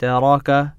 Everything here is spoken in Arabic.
تراك